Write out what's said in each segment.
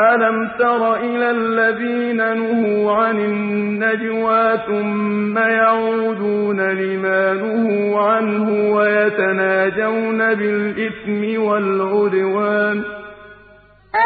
أَلَمْ تَرَ إِلَى الَّذِينَ نُهُوا عَنِ النَّجْوَىٰ ثُمَّ يَعُودُونَ لِمَا نُهُوا عَنْهُ وَيَتَنَاجَوْنَ بِالْإِثْمِ وَالْعُدْوَانِ ۚ؟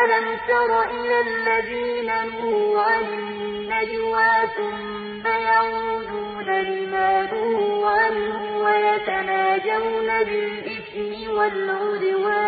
أَلَمْ تَرَ إِلَى الَّذِينَ نُهُوا عَنِ النَّجْوَىٰ ثُمَّ يَعُودُونَ لِمَا نُهُوا عَنْهُ وَيَتَنَاجَوْنَ بِالْإِثْمِ وَالْعُدْوَانِ؟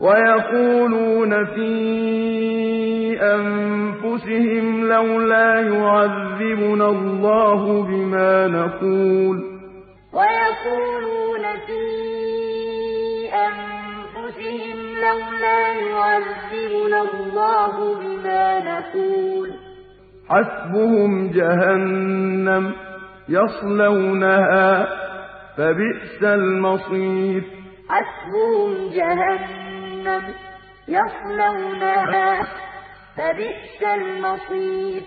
وَيَقُولُونَ فِي أَنفُسِهِمْ لَوْلَا يُعَذِّبُنَا اللَّهُ بِمَا نَقُولُ ۚ. وَيَقُولُونَ فِي أَنفُسِهِمْ لَوْلَا يُعَذِّبُنَا اللَّهُ بِمَا نَقُولُ ۚ. حَسْبُهُمْ جَهَنَّمُ يَصْلَوْنَهَا ۖ فَبِئْسَ الْمَصِيرُ. حَسْبُهُمْ جَهَنَّمُ جَهَنَّمَ يَصْلَوْنَهَا ۖ فَبِئْسَ الْمَصِيرُ.